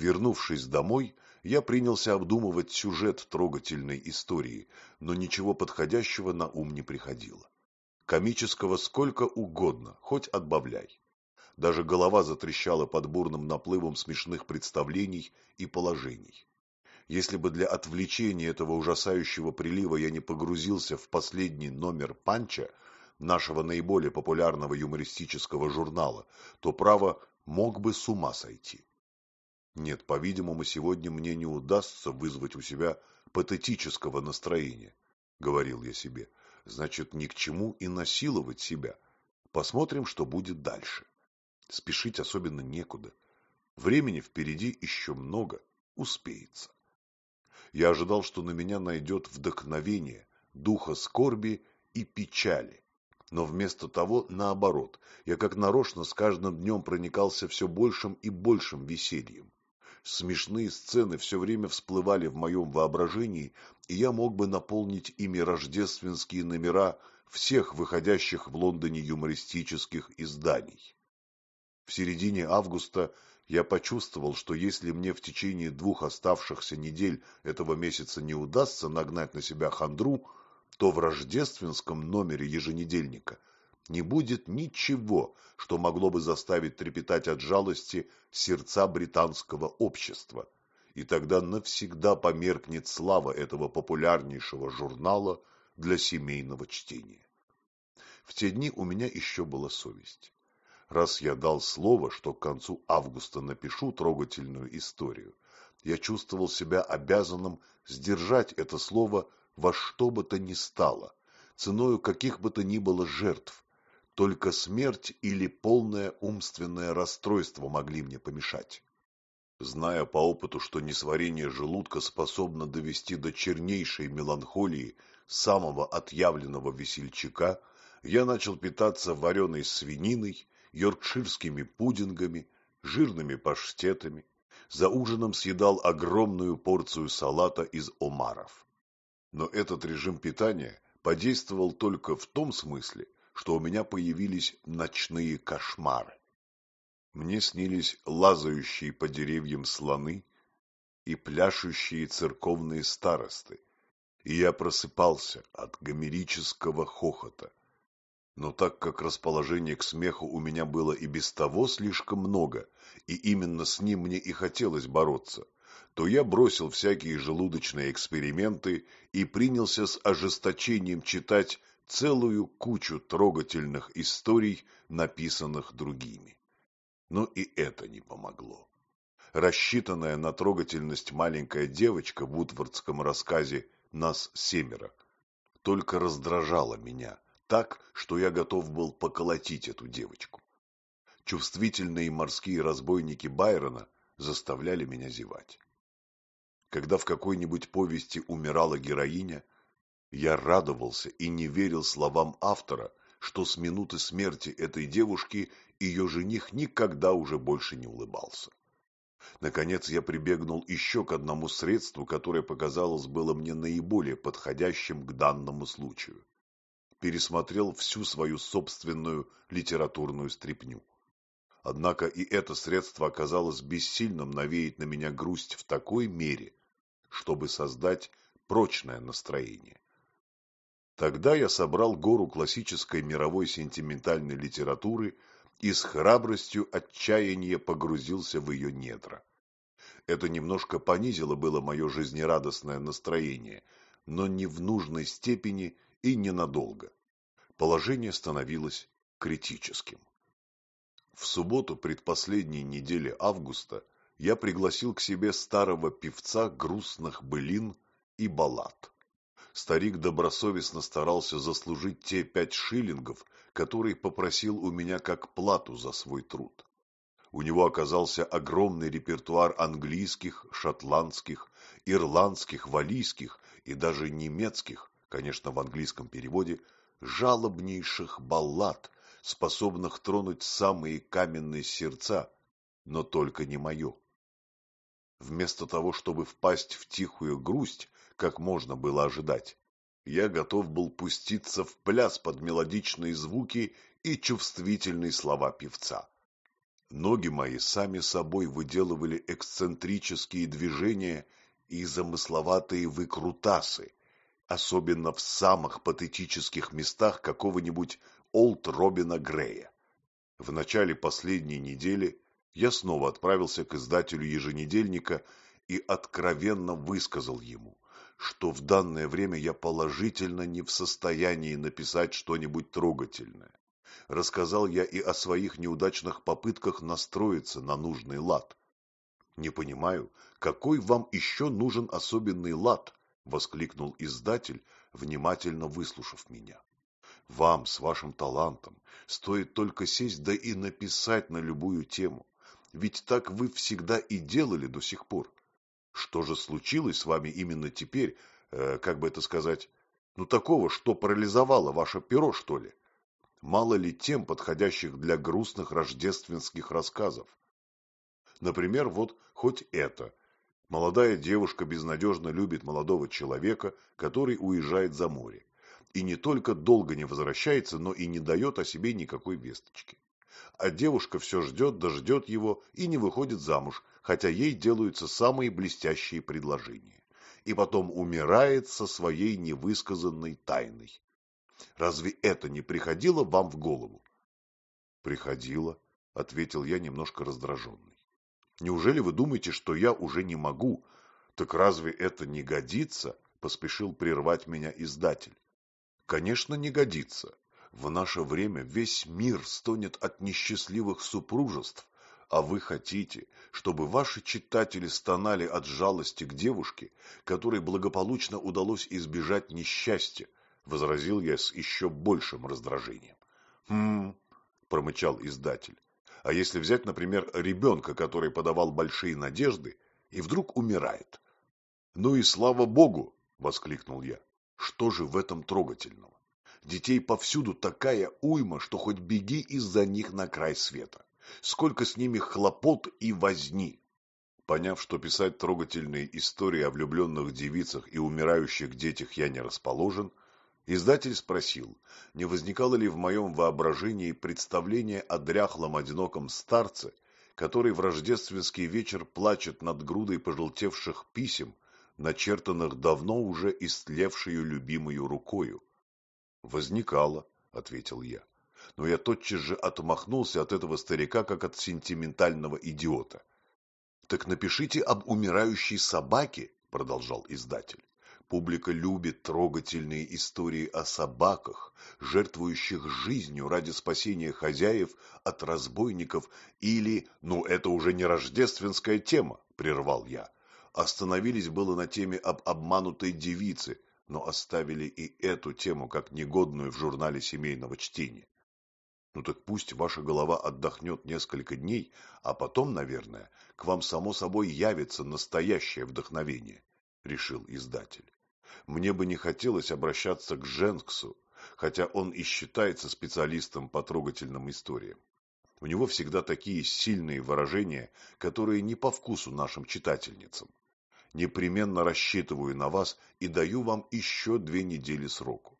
Вернувшись домой, я принялся обдумывать сюжет трогательной истории, но ничего подходящего на ум не приходило. Комического сколько угодно, хоть отбавляй. Даже голова затрещала под бурным наплывом смешных представлений и положений. Если бы для отвлечения этого ужасающего прилива я не погрузился в последний номер «Панча», нашего наиболее популярного юмористического журнала, то, право, мог бы с ума сойти. Нет, по-видимому, сегодня мне не удастся вызвать у себя патетического настроения, говорил я себе. Значит, ни к чему и насиловать себя. Посмотрим, что будет дальше. Спешить особенно некуда. Времени впереди еще много, успеется. Я ожидал, что на меня найдет вдохновение, духа скорби и печали. Но вместо того, наоборот, я как нарочно с каждым днем проникался все большим и большим весельем. Смешные сцены все время всплывали в моем воображении, и я мог бы наполнить ими рождественские номера всех выходящих в Лондоне юмористических изданий. В середине августа я почувствовал, что если мне в течение двух оставшихся недель этого месяца не удастся нагнать на себя хандру, то в рождественском номере еженедельника не будет ничего, что могло бы заставить трепетать от жалости сердца британского общества, и тогда навсегда померкнет слава этого популярнейшего журнала для семейного чтения. В те дни у меня еще была совесть раз я дал слово, что к концу августа напишу трогательную историю, я чувствовал себя обязанным сдержать это слово во что бы то ни стало, ценою каких бы то ни было жертв. Только смерть или полное умственное расстройство могли мне помешать. Зная по опыту, что несварение желудка способно довести до чернейшей меланхолии самого отъявленного весельчака, я начал питаться вареной свининой, йоркширскими пудингами, жирными паштетами, за ужином съедал огромную порцию салата из омаров. Но этот режим питания подействовал только в том смысле, что у меня появились ночные кошмары. Мне снились лазающие по деревьям слоны и пляшущие церковные старосты, и я просыпался от гомерического хохота, но так как расположение к смеху у меня было и без того слишком много, и именно с ним мне и хотелось бороться, то я бросил всякие желудочные эксперименты и принялся с ожесточением читать целую кучу трогательных историй, написанных другими. Но и это не помогло. Рассчитанная на трогательность маленькая девочка в утвардском рассказе «Нас семеро» только раздражала меня – так, что я готов был поколотить эту девочку. Чувствительные морские разбойники Байрона заставляли меня зевать. Когда в какой-нибудь повести умирала героиня, я радовался и не верил словам автора, что с минуты смерти этой девушки ее жених никогда уже больше не улыбался. Наконец я прибегнул еще к одному средству, которое показалось было мне наиболее подходящим к данному случаю пересмотрел всю свою собственную литературную стряпню. Однако и это средство оказалось бессильным навеять на меня грусть в такой мере, чтобы создать прочное настроение. Тогда я собрал гору классической мировой сентиментальной литературы и с храбростью отчаяния погрузился в ее недра. Это немножко понизило было мое жизнерадостное настроение, но не в нужной степени и ненадолго. Положение становилось критическим. В субботу предпоследней недели августа я пригласил к себе старого певца грустных былин и баллад. Старик добросовестно старался заслужить те пять шиллингов, которые попросил у меня как плату за свой труд. У него оказался огромный репертуар английских, шотландских, ирландских, валийских и даже немецких, конечно, в английском переводе, жалобнейших баллад, способных тронуть самые каменные сердца, но только не мое. Вместо того, чтобы впасть в тихую грусть, как можно было ожидать, я готов был пуститься в пляс под мелодичные звуки и чувствительные слова певца. Ноги мои сами собой выделывали эксцентрические движения и замысловатые выкрутасы, особенно в самых патетических местах какого-нибудь Олд Робина Грея. В начале последней недели я снова отправился к издателю еженедельника и откровенно высказал ему, что в данное время я положительно не в состоянии написать что-нибудь трогательное. Рассказал я и о своих неудачных попытках настроиться на нужный лад. Не понимаю, какой вам еще нужен особенный лад, — воскликнул издатель, внимательно выслушав меня. «Вам, с вашим талантом, стоит только сесть да и написать на любую тему. Ведь так вы всегда и делали до сих пор. Что же случилось с вами именно теперь, э, как бы это сказать, ну такого, что парализовало ваше перо, что ли? Мало ли тем, подходящих для грустных рождественских рассказов? Например, вот хоть это, Молодая девушка безнадежно любит молодого человека, который уезжает за море. И не только долго не возвращается, но и не дает о себе никакой весточки. А девушка все ждет, дождет его и не выходит замуж, хотя ей делаются самые блестящие предложения. И потом умирает со своей невысказанной тайной. Разве это не приходило вам в голову? Приходило, ответил я немножко раздраженный. Неужели вы думаете, что я уже не могу? Так разве это не годится? Поспешил прервать меня издатель. Конечно, не годится. В наше время весь мир стонет от несчастливых супружеств, а вы хотите, чтобы ваши читатели стонали от жалости к девушке, которой благополучно удалось избежать несчастья, возразил я с еще большим раздражением. Хм, промычал издатель. А если взять, например, ребенка, который подавал большие надежды и вдруг умирает? Ну и слава богу, воскликнул я. Что же в этом трогательного? Детей повсюду такая уйма, что хоть беги из-за них на край света. Сколько с ними хлопот и возни. Поняв, что писать трогательные истории о влюбленных девицах и умирающих детях я не расположен, Издатель спросил, не возникало ли в моем воображении представление о дряхлом одиноком старце, который в рождественский вечер плачет над грудой пожелтевших писем, начертанных давно уже истлевшую любимую рукою. «Возникало», — ответил я, но я тотчас же отмахнулся от этого старика, как от сентиментального идиота. «Так напишите об умирающей собаке», — продолжал издатель. Публика любит трогательные истории о собаках, жертвующих жизнью ради спасения хозяев от разбойников или, ну это уже не рождественская тема, прервал я. Остановились было на теме об обманутой девице, но оставили и эту тему как негодную в журнале семейного чтения. Ну так пусть ваша голова отдохнет несколько дней, а потом, наверное, к вам само собой явится настоящее вдохновение, решил издатель. Мне бы не хотелось обращаться к Женксу, хотя он и считается специалистом по трогательным историям. У него всегда такие сильные выражения, которые не по вкусу нашим читательницам. Непременно рассчитываю на вас и даю вам еще две недели сроку.